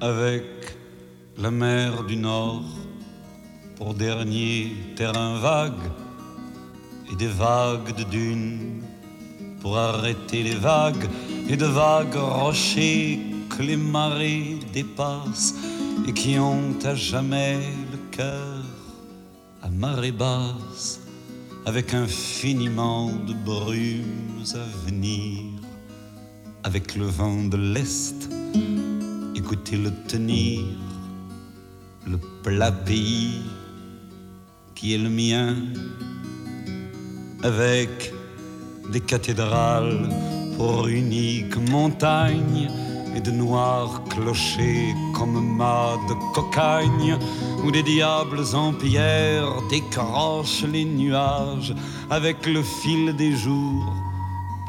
avec la mer du Nord pour dernier terrain vague et des vagues de dunes pour arrêter les vagues et de vagues rochers que les marées dépassent et qui ont à jamais le cœur à marée basse avec infiniment de brumes à venir avec le vent de l'Est écoutez-le tenir le plat pays qui est le mien avec des cathédrales pour unique montagne et de noirs clochers comme mâts de cocagne où des diables en pierre décrochent les nuages avec le fil des jours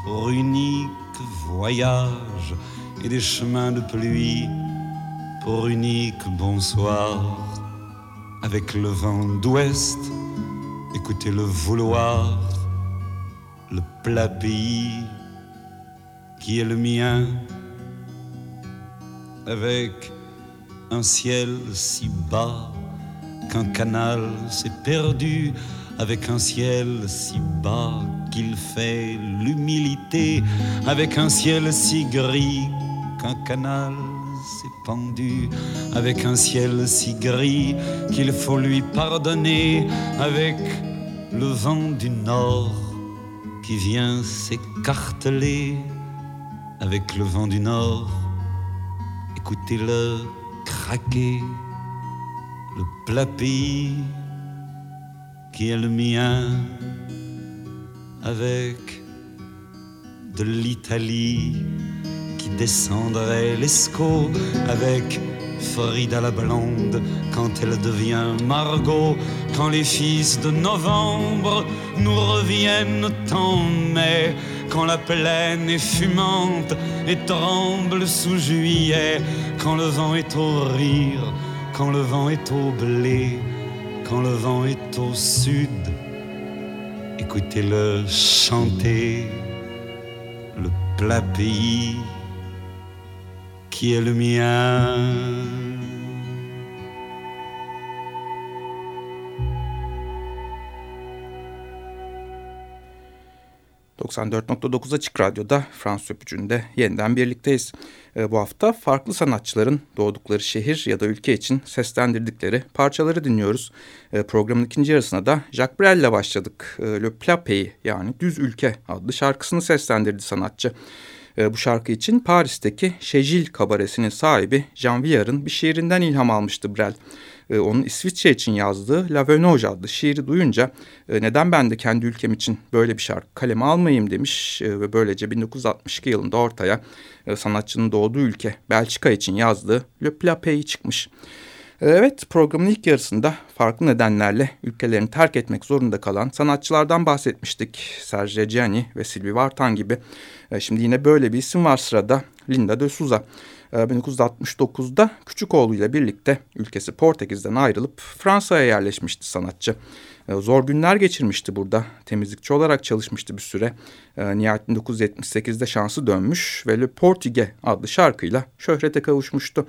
pour unique voyage et des chemins de pluie pour unique bonsoir avec le vent d'ouest écoutez le vouloir le plat pays qui est le mien, avec un ciel si bas qu'un canal s'est perdu, avec un ciel si bas qu'il fait l'humilité, avec un ciel si gris qu'un canal s'est pendu, avec un ciel si gris qu'il faut lui pardonner, avec le vent du nord qui vient s'écarteler avec le vent du nord. Écoutez-le craquer, le plat pays qui est le mien, avec de l'Italie descendrait l'escaut, avec Frida la blonde quand elle devient Margot, quand les fils de novembre nous reviennent en mai, quand la plaine est fumante et tremble sous juillet, quand le vent est au rire, quand le vent est au blé, quand le vent est au sud. Écoutez-le chanter, le plat pays qui est le mien. 94.9 Açık Radyo'da Fransız Öpücü'nde yeniden birlikteyiz. E, bu hafta farklı sanatçıların doğdukları şehir ya da ülke için seslendirdikleri parçaları dinliyoruz. E, programın ikinci yarısına da Jacques Brel ile başladık. E, Le Plapey yani Düz Ülke adlı şarkısını seslendirdi sanatçı. E, bu şarkı için Paris'teki Şejil kabaresinin sahibi Jean Viard'ın bir şiirinden ilham almıştı Brel e, onun İsviçre için yazdığı La Venoge adlı şiiri duyunca e, neden ben de kendi ülkem için böyle bir şarkı kaleme almayayım demiş ve böylece 1962 yılında ortaya sanatçının doğduğu ülke Belçika için yazdığı Le Plapey çıkmış. E, evet programın ilk yarısında farklı nedenlerle ülkelerini terk etmek zorunda kalan sanatçılardan bahsetmiştik. Serge Reggiani ve Sylvie Vartan gibi. E, şimdi yine böyle bir isim var sırada Linda de Souza. 1969'da ee, küçük oğluyla birlikte ülkesi Portekiz'den ayrılıp Fransa'ya yerleşmişti sanatçı. Zor günler geçirmişti burada. Temizlikçi olarak çalışmıştı bir süre. Nihayet 1978'de şansı dönmüş ve Le Portige adlı şarkıyla şöhrete kavuşmuştu.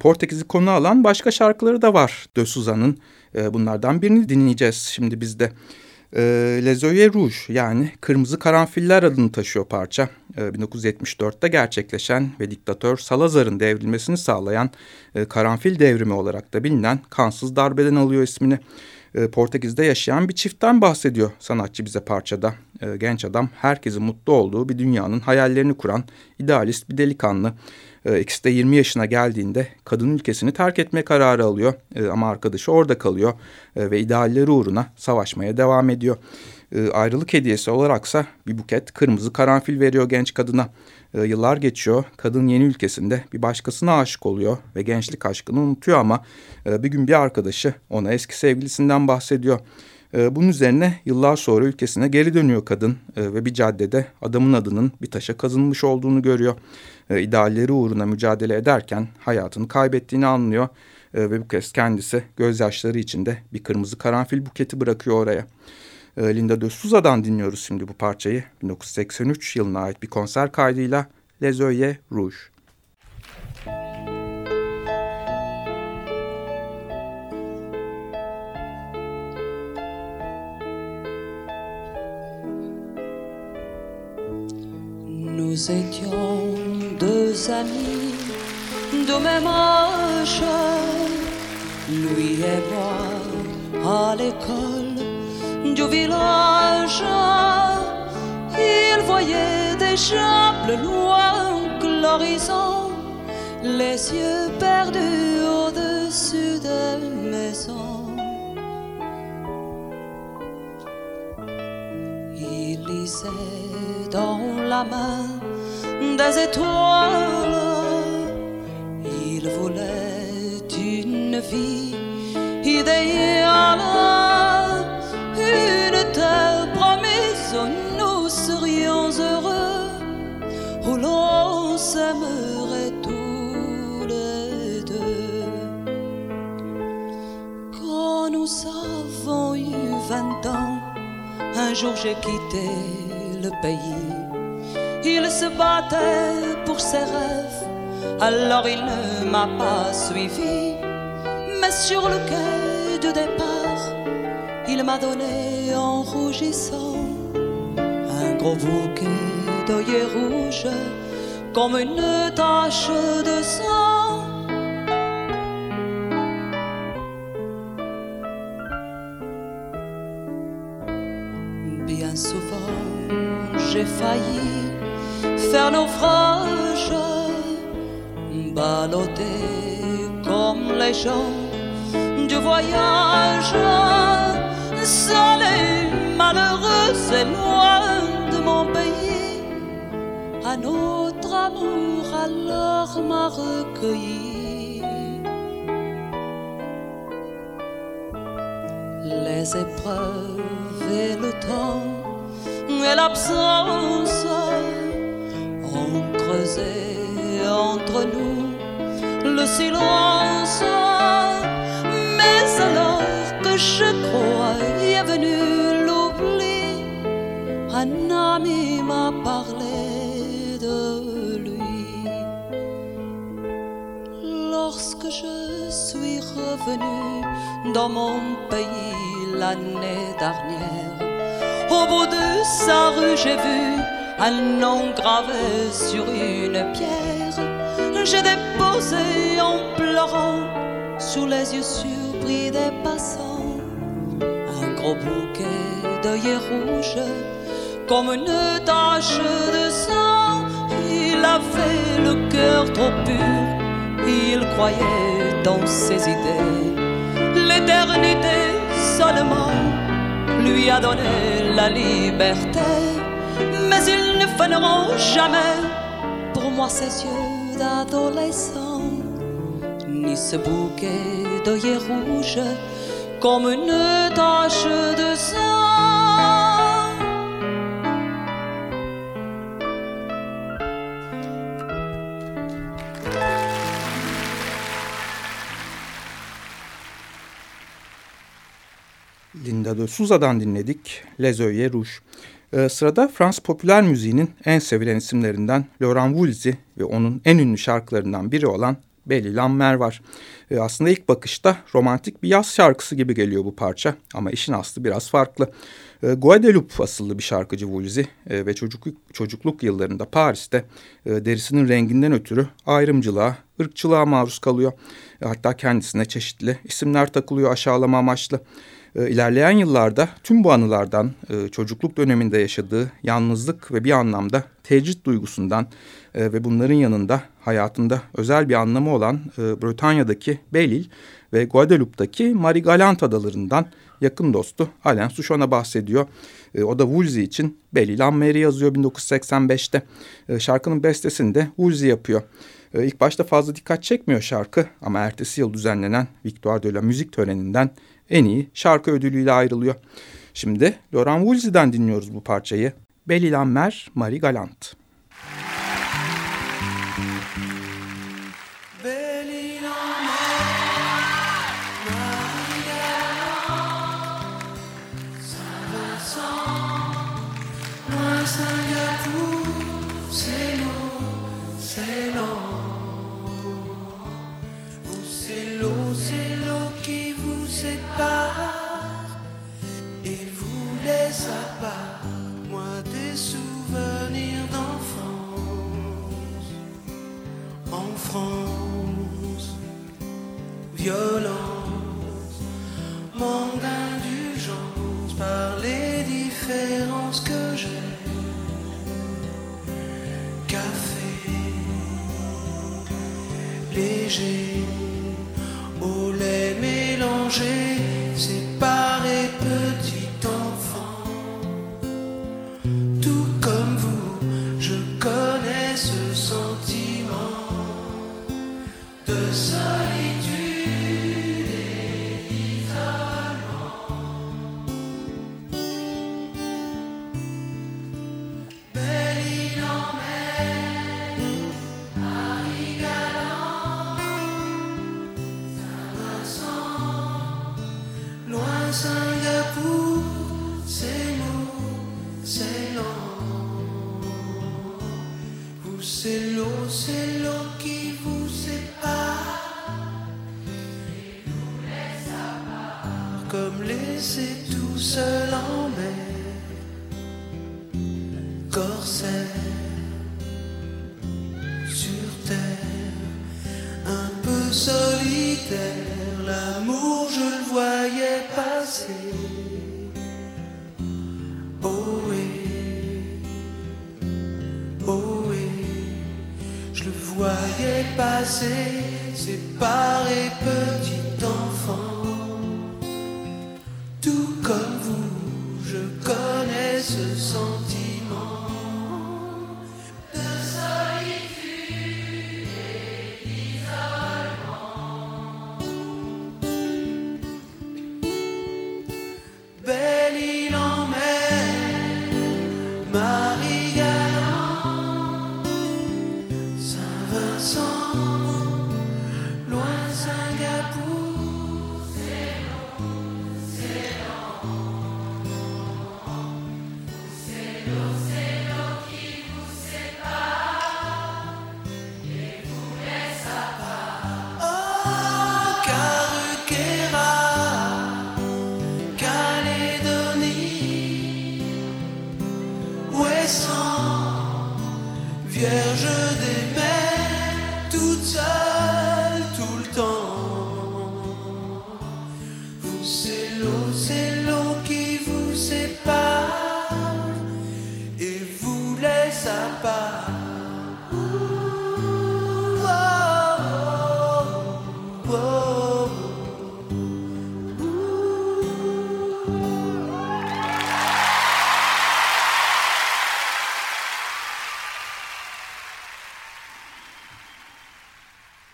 Portekiz'i konu alan başka şarkıları da var De Souza'nın. Bunlardan birini dinleyeceğiz şimdi bizde. E, Les Oeillets Rouges yani Kırmızı Karanfiller adını taşıyor parça. E, 1974'te gerçekleşen ve diktatör Salazar'ın devrilmesini sağlayan e, karanfil devrimi olarak da bilinen kansız darbeden alıyor ismini. E, Portekiz'de yaşayan bir çiftten bahsediyor sanatçı bize parçada. E, genç adam herkesin mutlu olduğu bir dünyanın hayallerini kuran idealist bir delikanlı. E, ikisi de 20 yaşına geldiğinde kadın ülkesini terk etme kararı alıyor. E, ama arkadaşı orada kalıyor e, ve idealleri uğruna savaşmaya devam ediyor. Ayrılık hediyesi olaraksa bir buket kırmızı karanfil veriyor genç kadına. Yıllar geçiyor. Kadın yeni ülkesinde bir başkasına aşık oluyor ve gençlik aşkını unutuyor ama e, bir gün bir arkadaşı ona eski sevgilisinden bahsediyor. E, bunun üzerine yıllar sonra ülkesine geri dönüyor kadın e, ve bir caddede adamın adının bir taşa kazınmış olduğunu görüyor. E, uğruna mücadele ederken hayatını kaybettiğini anlıyor e, ve bu kez kendisi gözyaşları içinde bir kırmızı karanfil buketi bırakıyor oraya. E, Linda de Souza'dan dinliyoruz şimdi bu parçayı. 1983 yılına ait bir konser kaydıyla Les Oeillets Rouges. Nous étions deux amis de même âge, lui et moi à l'école du village. Il voyait déjà plus loin que l'horizon, les yeux perdus au-dessus des maisons. Il lisait dans la main des étoiles. Il voulait une vie idéale, une terre promise nous serions heureux, où l'on s'aimerait tous les deux. Quand nous avons eu vingt ans, un jour j'ai quitté le pays. Il se battait pour ses rêves, alors il ne m'a pas suivi. Mais sur le quai de départ, il m'a donné en rougissant un gros bouquet d'œillets rouges comme une tache de sang. Bien souvent, j'ai failli faire naufrage, balloter comme les gens du voyage, seul et malheureux, c'est loin de mon pays. Un autre amour alors m'a recueilli. Les épreuves et le temps et l'absence ont creusé entre nous le silence. Mais alors que je croyais venu l'oubli, un ami m'a parlé de lui. Lorsque je suis revenu dans mon pays l'année dernière, au bout de sa rue, j'ai vu un nom gravé sur une pierre. J'ai déposé en pleurant sous les yeux surpris des passants un gros bouquet d'œillets rouges comme une tache de sang. Il avait le cœur trop pur, il croyait dans ses idées. L'éternité seulement lui a donné la liberté, mais ils ne feront jamais pour moi ses yeux d'adolescent, ni ce bouquet d'œillets rouges comme une tache de sang. Linda de Souza'dan dinledik Les Œillets Rouge. Ee, sırada Fransız popüler müziğinin en sevilen isimlerinden Laurent Voulzy ve onun en ünlü şarkılarından biri olan Belle Lammer var. Ee, aslında ilk bakışta romantik bir yaz şarkısı gibi geliyor bu parça ama işin aslı biraz farklı. Ee, Guadeloupe asıllı bir şarkıcı Woolsey ee, ve çocukluk, çocukluk yıllarında Paris'te e, derisinin renginden ötürü ayrımcılığa, ırkçılığa maruz kalıyor. E, hatta kendisine çeşitli isimler takılıyor aşağılama amaçlı. E, ilerleyen yıllarda tüm bu anılardan, e, çocukluk döneminde yaşadığı yalnızlık ve bir anlamda tecrit duygusundan e, ve bunların yanında hayatında özel bir anlamı olan e, Bretanya'daki Belil ve Guadeloupe'daki Marie Galante adalarından yakın dostu Alain Souchon'a bahsediyor. E, o da Woolsey için Belil Lammer'i yazıyor 1985'te. E, şarkının bestesini de Woolsey yapıyor. E, ilk başta fazla dikkat çekmiyor şarkı ama ertesi yıl düzenlenen Victoire de la Müzik töreninden en iyi şarkı ödülüyle ayrılıyor. Şimdi Laurent Woolsey'den dinliyoruz bu parçayı. Belle Lammer, Marie Galante. YOLO. Voyais passer, séparé petit enfant.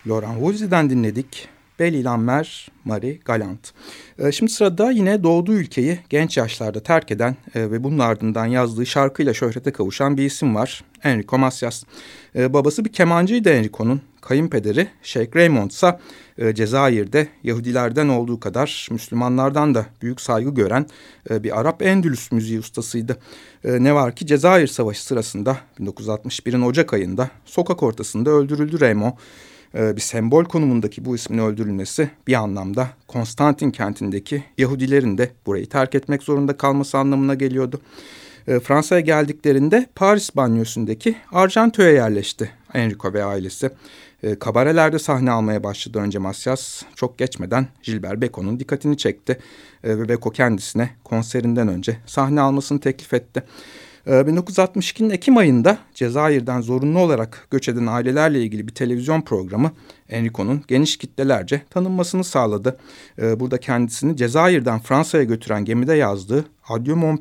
Laurent Woolsey'den dinledik. Belle İlan Mer, Marie Galant. Ee, Şimdi sırada yine doğduğu ülkeyi genç yaşlarda terk eden e, ve bunun ardından yazdığı şarkıyla şöhrete kavuşan bir isim var. Enrico Macias. Ee, Babası bir kemancıydı Enrico'nun. Kayınpederi Sheikh Raymond ise e, Cezayir'de Yahudilerden olduğu kadar Müslümanlardan da büyük saygı gören e, bir Arap Endülüs müziği ustasıydı. E, Ne var ki Cezayir Savaşı sırasında 1961'in Ocak ayında sokak ortasında öldürüldü Raymond. Ee, bir sembol konumundaki bu ismin öldürülmesi bir anlamda Konstantin kentindeki Yahudilerin de burayı terk etmek zorunda kalması anlamına geliyordu. Ee, Fransa'ya geldiklerinde Paris banyosundaki Argento'ya yerleşti Enrico ve ailesi. Ee, Kabarelerde sahne almaya başladı önce Masyas. Çok geçmeden Gilbert Beko'nun dikkatini çekti. Ve Beko kendisine konserinden önce sahne almasını teklif etti. 1962'nin Ekim ayında Cezayir'den zorunlu olarak göç eden ailelerle ilgili bir televizyon programı Enrico'nun geniş kitlelerce tanınmasını sağladı. Burada kendisini Cezayir'den Fransa'ya götüren gemide yazdığı Adieu Mon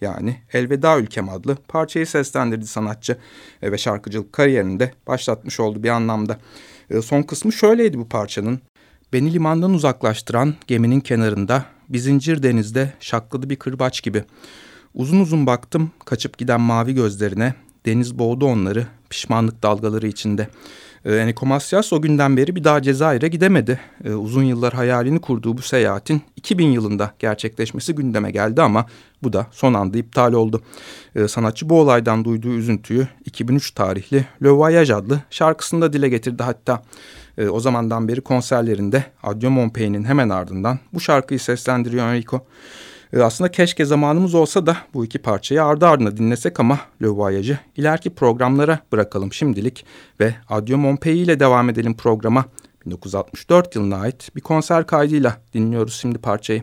yani Elveda Ülkem adlı parçayı seslendirdi sanatçı ve şarkıcılık kariyerini de başlatmış oldu bir anlamda. Son kısmı şöyleydi bu parçanın. Beni limandan uzaklaştıran geminin kenarında bir zincir denizde şakladı bir kırbaç gibi. Uzun uzun baktım kaçıp giden mavi gözlerine. Deniz boğdu onları pişmanlık dalgaları içinde. Ee, Enrico Macias o günden beri bir daha Cezayir'e gidemedi. Ee, uzun yıllar hayalini kurduğu bu seyahatin 2000 yılında gerçekleşmesi gündeme geldi ama bu da son anda iptal oldu. Ee, sanatçı bu olaydan duyduğu üzüntüyü 2003 tarihli Le Voyage adlı şarkısında dile getirdi hatta. Ee, o zamandan beri konserlerinde Adieu Mon Pays'nin hemen ardından bu şarkıyı seslendiriyor Enrico. E, aslında keşke zamanımız olsa da bu iki parçayı ardı ardına dinlesek ama Le Voyage'ı ileriki programlara bırakalım şimdilik ve Adio Montpellier ile devam edelim programa. 1964 yılına ait bir konser kaydıyla dinliyoruz şimdi parçayı.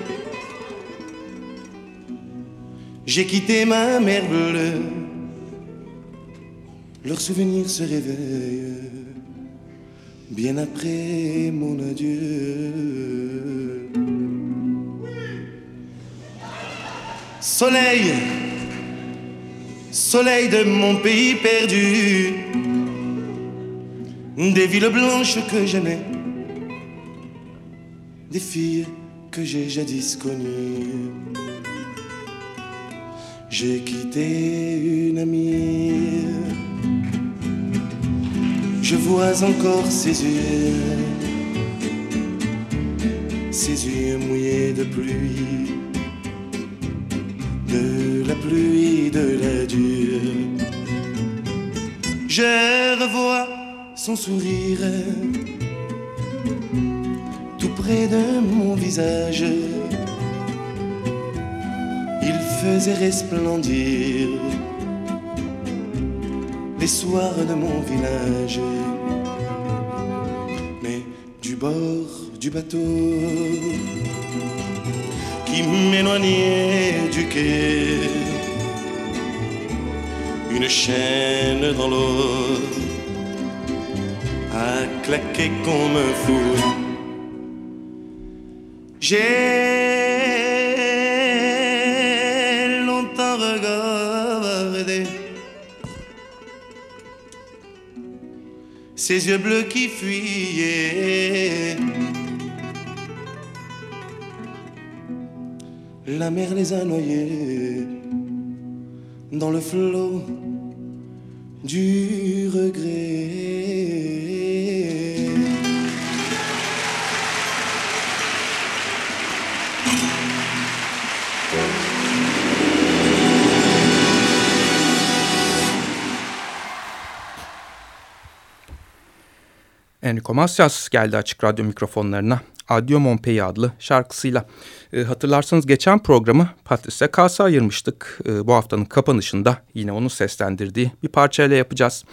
j'ai quitté ma mère bleue. Leurs souvenirs se réveillent bien après mon adieu. Soleil, soleil de mon pays perdu, des villes blanches que j'aimais, des filles que j'ai jadis connues. J'ai quitté une amie, je vois encore ses yeux, ses yeux mouillés de pluie de la pluie, de la dure. Je revois son sourire tout près de mon visage. Il faisait resplendir les soirs de mon village. Mais du bord du bateau, qui m'éloignait du quai. Une chaîne dans l'eau a claqué comme un fou. J'ai ces yeux bleus qui fuyaient la mer les a noyés dans le flot du regret. Enrico Macias geldi açık radyo mikrofonlarına. Adio Montpellier adlı şarkısıyla. E, hatırlarsanız geçen programı Patricia Kasa ayırmıştık. E, bu haftanın kapanışında yine onun seslendirdiği bir parçayla yapacağız.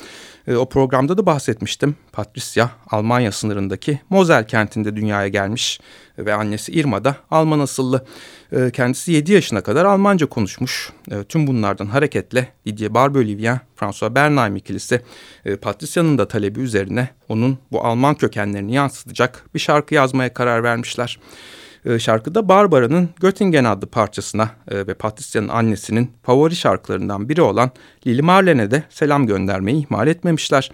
E, o programda da bahsetmiştim. Patricia Almanya sınırındaki Mosel kentinde dünyaya gelmiş ve annesi Irma da Alman asıllı. E, kendisi 7 yaşına kadar Almanca konuşmuş. E, tüm bunlardan hareketle Didier Barbelivien, François Bernheim ikilisi e, Patricia'nın da talebi üzerine onun bu Alman kökenlerini yansıtacak bir şarkı yazmaya karar vermişler. E, şarkıda Barbara'nın Göttingen adlı parçasına e, ve Patricia'nın annesinin favori şarkılarından biri olan Lili Marlen'e de selam göndermeyi ihmal etmemişler.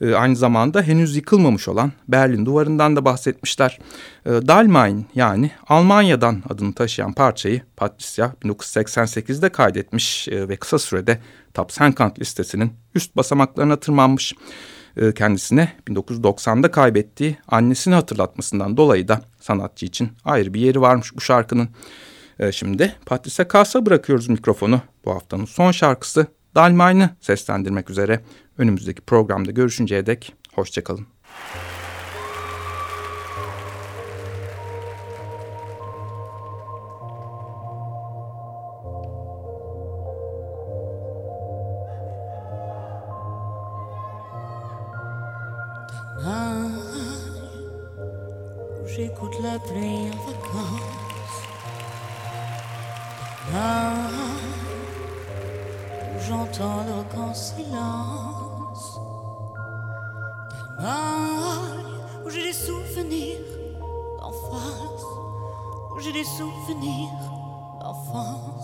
E, aynı zamanda henüz yıkılmamış olan Berlin duvarından da bahsetmişler. E, Dalmain yani Almanya'dan adını taşıyan parçayı Patricia 1988'de kaydetmiş ve kısa sürede Top Senkant listesinin üst basamaklarına tırmanmış. E, kendisine 1990'da kaybettiği annesini hatırlatmasından dolayı da sanatçı için ayrı bir yeri varmış bu şarkının. E, şimdi Patrice Kasa bırakıyoruz mikrofonu. Bu haftanın son şarkısı Dalmain'i seslendirmek üzere. Önümüzdeki programda görüşünceye dek hoşçakalın. J'écoute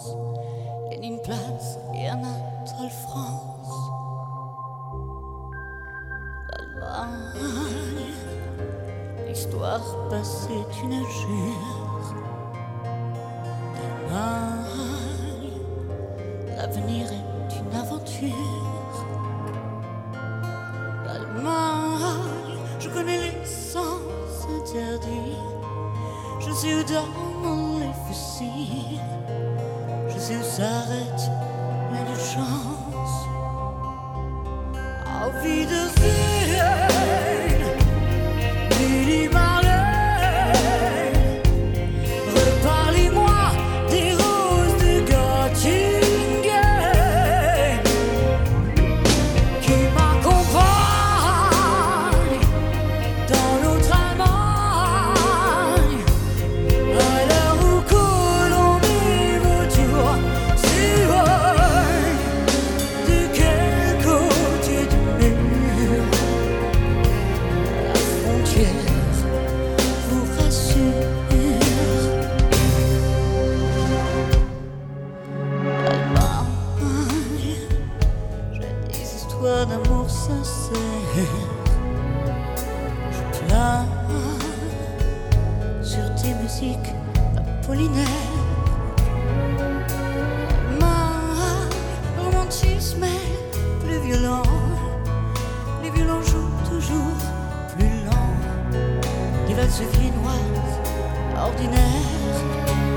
d'enfance. une place et Anatole France. L'Allemagne l'histoire passée tu ne comme l'idée